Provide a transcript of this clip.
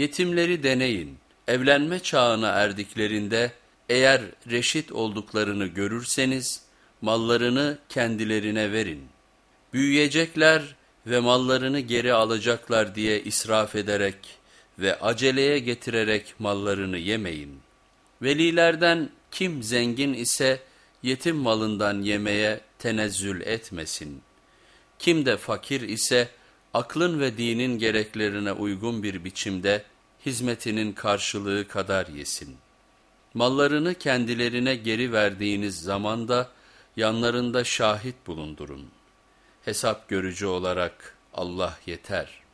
Yetimleri deneyin, evlenme çağına erdiklerinde eğer reşit olduklarını görürseniz mallarını kendilerine verin. Büyüyecekler ve mallarını geri alacaklar diye israf ederek ve aceleye getirerek mallarını yemeyin. Velilerden kim zengin ise yetim malından yemeye tenezzül etmesin. Kim de fakir ise aklın ve dinin gereklerine uygun bir biçimde hizmetinin karşılığı kadar yesin. Mallarını kendilerine geri verdiğiniz zaman da yanlarında şahit bulundurun. Hesap görücü olarak Allah yeter.''